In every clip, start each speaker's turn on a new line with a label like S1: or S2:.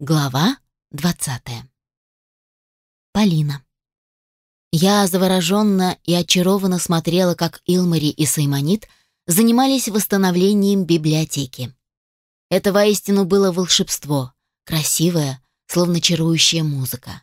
S1: Глава 20. Полина. Я завороженно и очарованно смотрела, как Илмари и Саймонит занимались восстановлением библиотеки. Это воистину было волшебство, красивая, словно чарующая музыка.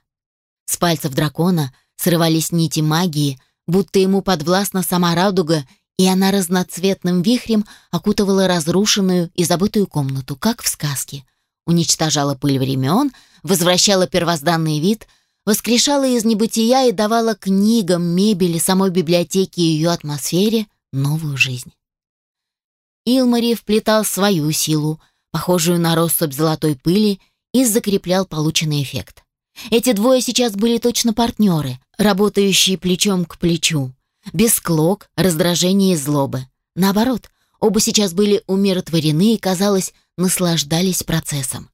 S1: С пальцев дракона срывались нити магии, будто ему подвластна сама радуга, и она разноцветным вихрем окутывала разрушенную и забытую комнату, как в сказке — уничтожала пыль времен, возвращала первозданный вид, воскрешала из небытия и давала книгам, мебели, самой библиотеке и ее атмосфере новую жизнь. Илмари вплетал свою силу, похожую на россыпь золотой пыли, и закреплял полученный эффект. Эти двое сейчас были точно партнеры, работающие плечом к плечу, без склок, раздражения и злобы. Наоборот, оба сейчас были умиротворены и, казалось, наслаждались процессом.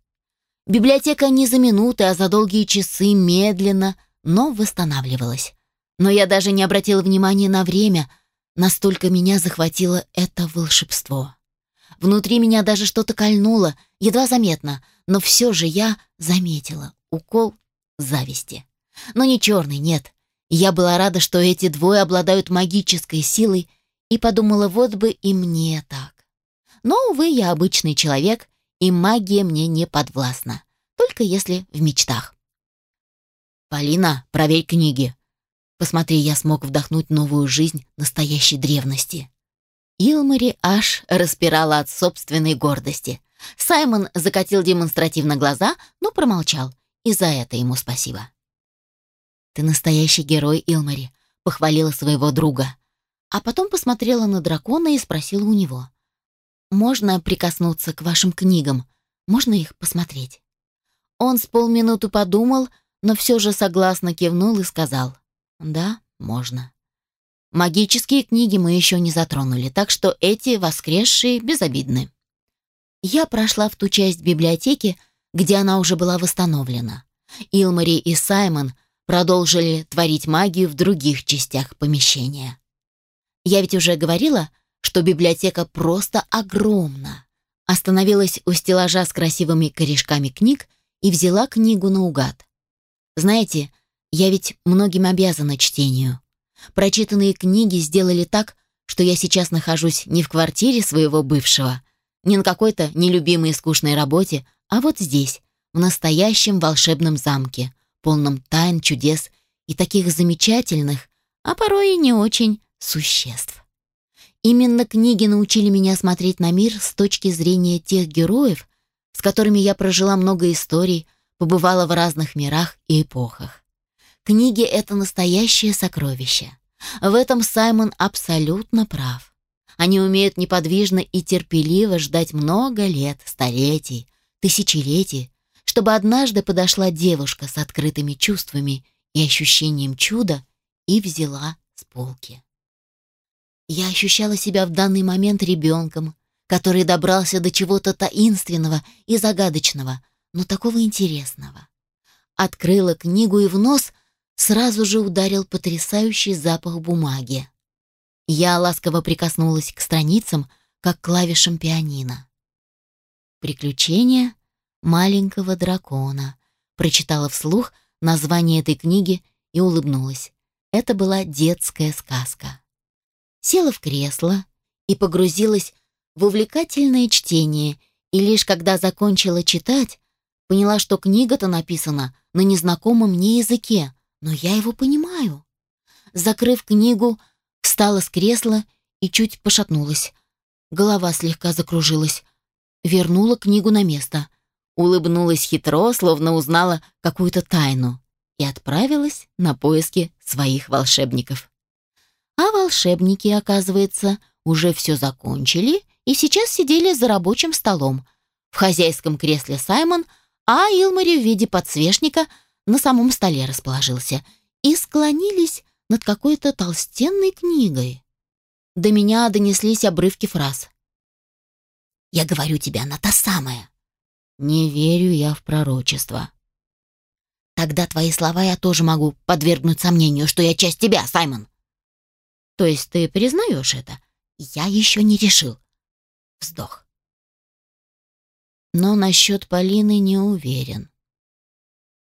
S1: Библиотека не за минуты, а за долгие часы медленно, но восстанавливалась. Но я даже не обратила внимания на время, настолько меня захватило это волшебство. Внутри меня даже что-то кольнуло, едва заметно, но все же я заметила укол зависти. Но не черный, нет. Я была рада, что эти двое обладают магической силой, и подумала, вот бы и мне так. Но, увы, я обычный человек, и магия мне не подвластна. Только если в мечтах. «Полина, проверь книги. Посмотри, я смог вдохнуть новую жизнь настоящей древности». Илмари аж распирала от собственной гордости. Саймон закатил демонстративно глаза, но промолчал, и за это ему спасибо. «Ты настоящий герой, Илмари», — похвалила своего друга. А потом посмотрела на дракона и спросила у него. Можно прикоснуться к вашим книгам? Можно их посмотреть?» Он с полминуты подумал, но все же согласно кивнул и сказал. «Да, можно». Магические книги мы еще не затронули, так что эти воскресшие безобидны. Я прошла в ту часть библиотеки, где она уже была восстановлена. Илмари и Саймон продолжили творить магию в других частях помещения. Я ведь уже говорила, что библиотека просто огромна. Остановилась у стеллажа с красивыми корешками книг и взяла книгу наугад. Знаете, я ведь многим обязана чтению. Прочитанные книги сделали так, что я сейчас нахожусь не в квартире своего бывшего, не на какой-то нелюбимой и скучной работе, а вот здесь, в настоящем волшебном замке, полном тайн, чудес и таких замечательных, а порой и не очень существ. Именно книги научили меня смотреть на мир с точки зрения тех героев, с которыми я прожила много историй, побывала в разных мирах и эпохах. Книги — это настоящее сокровище. В этом Саймон абсолютно прав. Они умеют неподвижно и терпеливо ждать много лет, столетий, тысячелетий, чтобы однажды подошла девушка с открытыми чувствами и ощущением чуда и взяла с полки. Я ощущала себя в данный момент ребенком, который добрался до чего-то таинственного и загадочного, но такого интересного. Открыла книгу и в нос сразу же ударил потрясающий запах бумаги. Я ласково прикоснулась к страницам, как клавишам пианино. «Приключения маленького дракона», прочитала вслух название этой книги и улыбнулась. Это была детская сказка села в кресло и погрузилась в увлекательное чтение, и лишь когда закончила читать, поняла, что книга-то написана на незнакомом мне языке, но я его понимаю. Закрыв книгу, встала с кресла и чуть пошатнулась. Голова слегка закружилась. Вернула книгу на место. Улыбнулась хитро, словно узнала какую-то тайну, и отправилась на поиски своих волшебников. А волшебники, оказывается, уже все закончили и сейчас сидели за рабочим столом. В хозяйском кресле Саймон, а Илмари в виде подсвечника на самом столе расположился и склонились над какой-то толстенной книгой. До меня донеслись обрывки фраз. «Я говорю тебе, она та самая». «Не верю я в пророчество». «Тогда твои слова я тоже могу подвергнуть сомнению, что я часть тебя, Саймон». То есть ты признаешь это? Я еще не решил. Вздох. Но насчет Полины не уверен.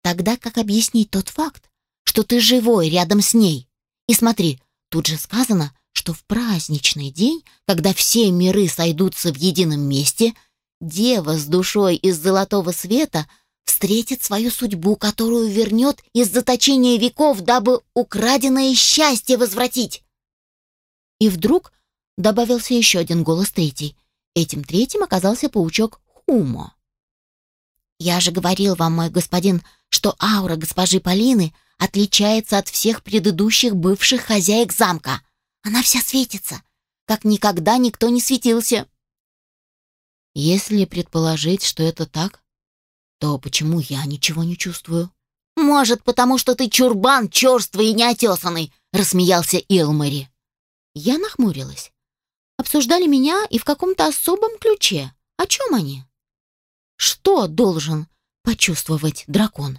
S1: Тогда как объяснить тот факт, что ты живой рядом с ней? И смотри, тут же сказано, что в праздничный день, когда все миры сойдутся в едином месте, дева с душой из золотого света встретит свою судьбу, которую вернет из заточения веков, дабы украденное счастье возвратить. И вдруг добавился еще один голос третий. Этим третьим оказался паучок Хумо. «Я же говорил вам, мой господин, что аура госпожи Полины отличается от всех предыдущих бывших хозяек замка. Она вся светится, как никогда никто не светился». Если предположить, что это так, то почему я ничего не чувствую? «Может, потому что ты чурбан, черствый и неотесанный», — рассмеялся Илмари. Я нахмурилась. Обсуждали меня и в каком-то особом ключе. О чем они? Что должен почувствовать дракон?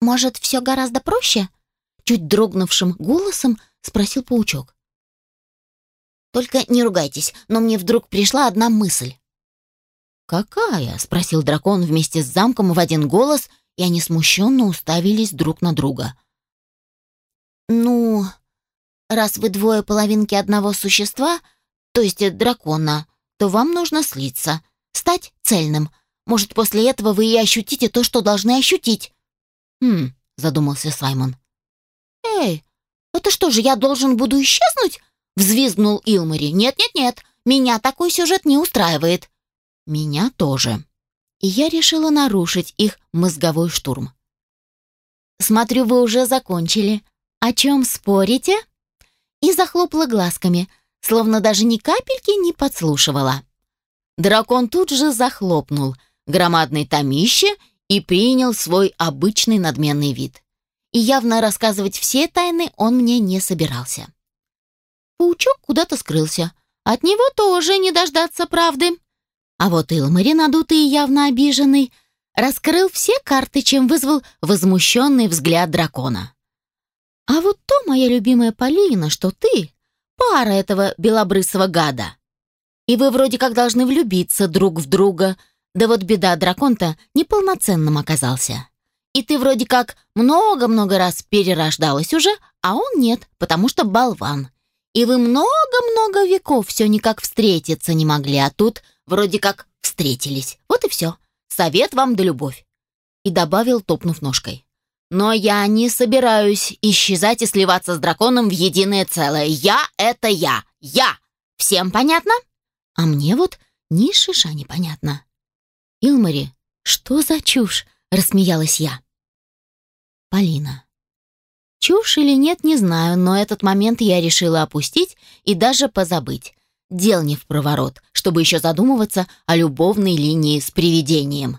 S1: Может, все гораздо проще? Чуть дрогнувшим голосом спросил паучок. Только не ругайтесь, но мне вдруг пришла одна мысль. «Какая?» — спросил дракон вместе с замком в один голос, и они смущенно уставились друг на друга. «Ну, раз вы двое половинки одного существа, то есть дракона, то вам нужно слиться, стать цельным. Может, после этого вы и ощутите то, что должны ощутить». «Хм», — задумался Саймон. «Эй, это что же, я должен буду исчезнуть?» — взвизгнул Илмари. «Нет-нет-нет, меня такой сюжет не устраивает». «Меня тоже». И я решила нарушить их мозговой штурм. «Смотрю, вы уже закончили. О чем спорите?» И захлопала глазками, словно даже ни капельки не подслушивала. Дракон тут же захлопнул громадный томище и принял свой обычный надменный вид. И явно рассказывать все тайны он мне не собирался. Паучок куда-то скрылся. От него тоже не дождаться правды. А вот Илмари, надутый и явно обиженный, раскрыл все карты, чем вызвал возмущенный взгляд дракона. «А вот то, моя любимая Полина, что ты — пара этого белобрысого гада. И вы вроде как должны влюбиться друг в друга, да вот беда, дракон-то неполноценным оказался. И ты вроде как много-много раз перерождалась уже, а он нет, потому что болван. И вы много-много веков все никак встретиться не могли, а тут вроде как встретились. Вот и все. Совет вам да любовь. И добавил, топнув ножкой. Но я не собираюсь исчезать и сливаться с драконом в единое целое. Я — это я. Я. Всем понятно? А мне вот ни шиша не понятно. Илмари, что за чушь? Рассмеялась я. Полина. Чушь или нет, не знаю, но этот момент я решила опустить и даже позабыть. Дел не в проворот, чтобы еще задумываться о любовной линии с привидением.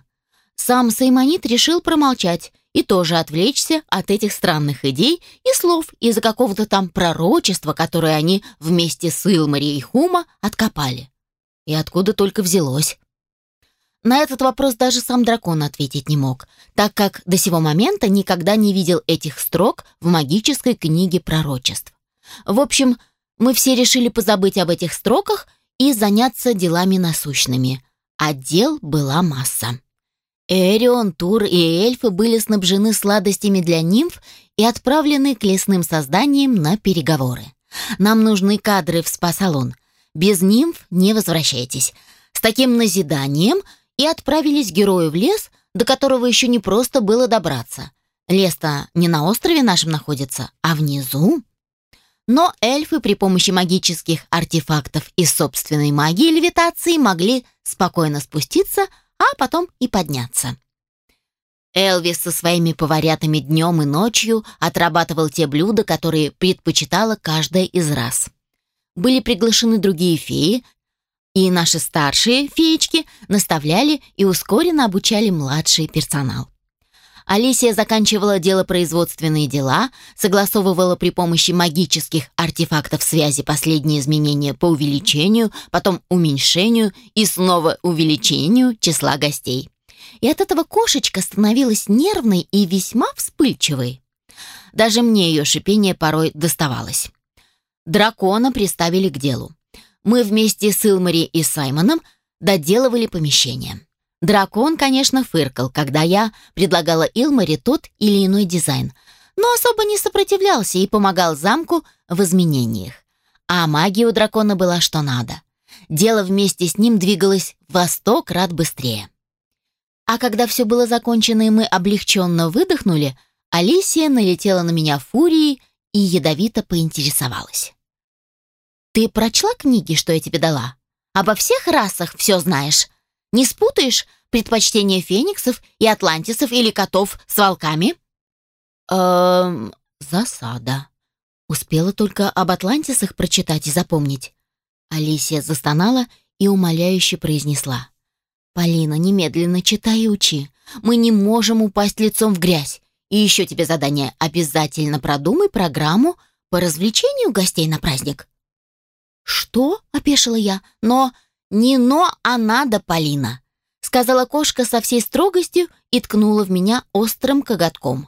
S1: Сам Саймонит решил промолчать, и тоже отвлечься от этих странных идей и слов из-за какого-то там пророчества, которое они вместе с Илмари и Хума откопали. И откуда только взялось. На этот вопрос даже сам дракон ответить не мог, так как до сего момента никогда не видел этих строк в магической книге пророчеств. В общем, мы все решили позабыть об этих строках и заняться делами насущными. А дел была масса. Эрион, Тур и эльфы были снабжены сладостями для нимф и отправлены к лесным созданиям на переговоры. Нам нужны кадры в спа-салон. Без нимф не возвращайтесь. С таким назиданием и отправились герои в лес, до которого еще не просто было добраться. Лес-то не на острове нашем находится, а внизу. Но эльфы при помощи магических артефактов и собственной магии левитации могли спокойно спуститься, а потом и подняться. Элвис со своими поварятами днем и ночью отрабатывал те блюда, которые предпочитала каждая из раз. Были приглашены другие феи, и наши старшие феечки наставляли и ускоренно обучали младший персонал. Алисия заканчивала делопроизводственные дела, согласовывала при помощи магических артефактов связи последние изменения по увеличению, потом уменьшению и снова увеличению числа гостей. И от этого кошечка становилась нервной и весьма вспыльчивой. Даже мне ее шипение порой доставалось. Дракона приставили к делу. Мы вместе с Илмари и Саймоном доделывали помещение. Дракон, конечно, фыркал, когда я предлагала Илмаре тот или иной дизайн, но особо не сопротивлялся и помогал замку в изменениях. А магия у дракона была что надо. Дело вместе с ним двигалось во сто крат быстрее. А когда все было закончено и мы облегченно выдохнули, Алисия налетела на меня фурией и ядовито поинтересовалась. «Ты прочла книги, что я тебе дала? Обо всех расах все знаешь. Не спутаешь предпочтение фениксов и атлантисов или котов с волками?» «Эм, засада. Успела только об атлантисах прочитать и запомнить». Алисия застонала и умоляюще произнесла. «Полина, немедленно читай и учи. Мы не можем упасть лицом в грязь. И еще тебе задание. Обязательно продумай программу по развлечению гостей на праздник». «Что?» — опешила я. «Но...» «Не но, а надо, Полина», — сказала кошка со всей строгостью и ткнула в меня острым коготком.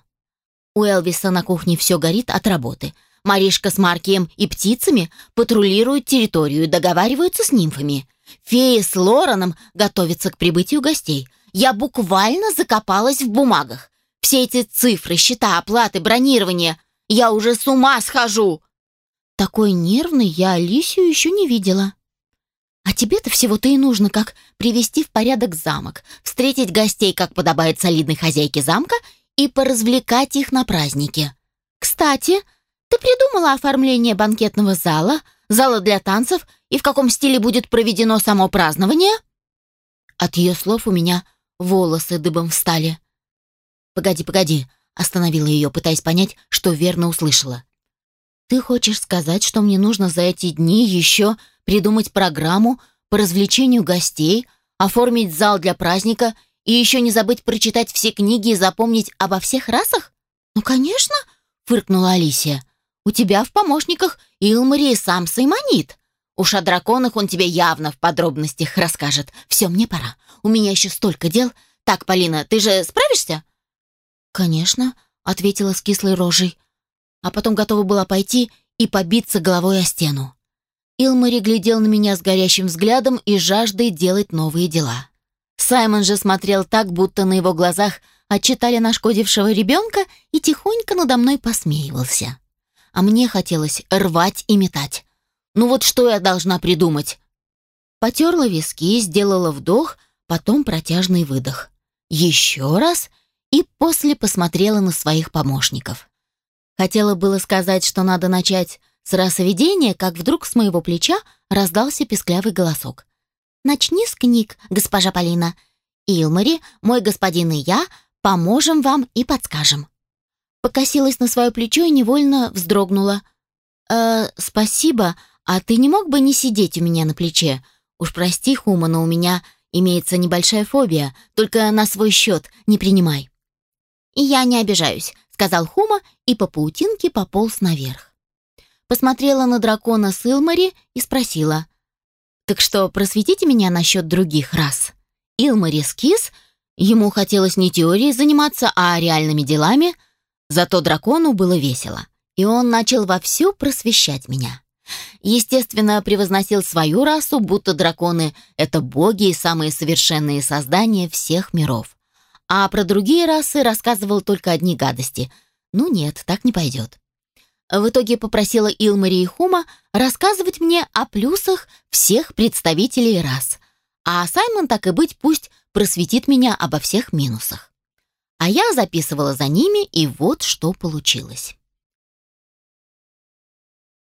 S1: У Элвиса на кухне все горит от работы. Маришка с Маркием и птицами патрулируют территорию, договариваются с нимфами. Фея с Лораном готовятся к прибытию гостей. Я буквально закопалась в бумагах. Все эти цифры, счета, оплаты, бронирование. Я уже с ума схожу. Такой нервный я Алисию еще не видела. А тебе-то всего-то и нужно, как привести в порядок замок, встретить гостей, как подобает солидной хозяйке замка, и поразвлекать их на празднике. Кстати, ты придумала оформление банкетного зала, зала для танцев и в каком стиле будет проведено само празднование?» От ее слов у меня волосы дыбом встали. «Погоди, погоди», — остановила ее, пытаясь понять, что верно услышала. «Ты хочешь сказать, что мне нужно за эти дни еще придумать программу по развлечению гостей, оформить зал для праздника и еще не забыть прочитать все книги и запомнить обо всех расах? Ну, конечно, фыркнула Алисия. У тебя в помощниках Илмари и сам Саймонит. Уж о драконах он тебе явно в подробностях расскажет. Все, мне пора. У меня еще столько дел. Так, Полина, ты же справишься? Конечно, ответила с кислой рожей. А потом готова была пойти и побиться головой о стену. Илмари глядел на меня с горящим взглядом и жаждой делать новые дела. Саймон же смотрел так, будто на его глазах отчитали нашкодившего ребенка и тихонько надо мной посмеивался. А мне хотелось рвать и метать. Ну вот что я должна придумать? Потерла виски, сделала вдох, потом протяжный выдох. Еще раз и после посмотрела на своих помощников. Хотела было сказать, что надо начать с расоведения, как вдруг с моего плеча раздался песклявый голосок. «Начни с книг, госпожа Полина. Илмари, мой господин и я поможем вам и подскажем». Покосилась на свое плечо и невольно вздрогнула. «Э, спасибо, а ты не мог бы не сидеть у меня на плече? Уж прости, Хума, но у меня имеется небольшая фобия, только на свой счет не принимай». «Я не обижаюсь», — сказал Хума и по паутинке пополз наверх посмотрела на дракона с Илмари и спросила. «Так что, просветите меня насчет других рас?» Илмари скис, ему хотелось не теорией заниматься, а реальными делами, зато дракону было весело, и он начал вовсю просвещать меня. Естественно, превозносил свою расу, будто драконы — это боги и самые совершенные создания всех миров. А про другие расы рассказывал только одни гадости. Ну нет, так не пойдет. В итоге попросила Илмари и Хума рассказывать мне о плюсах всех представителей рас. А Саймон, так и быть, пусть просветит меня обо всех минусах. А я записывала за ними, и вот что получилось.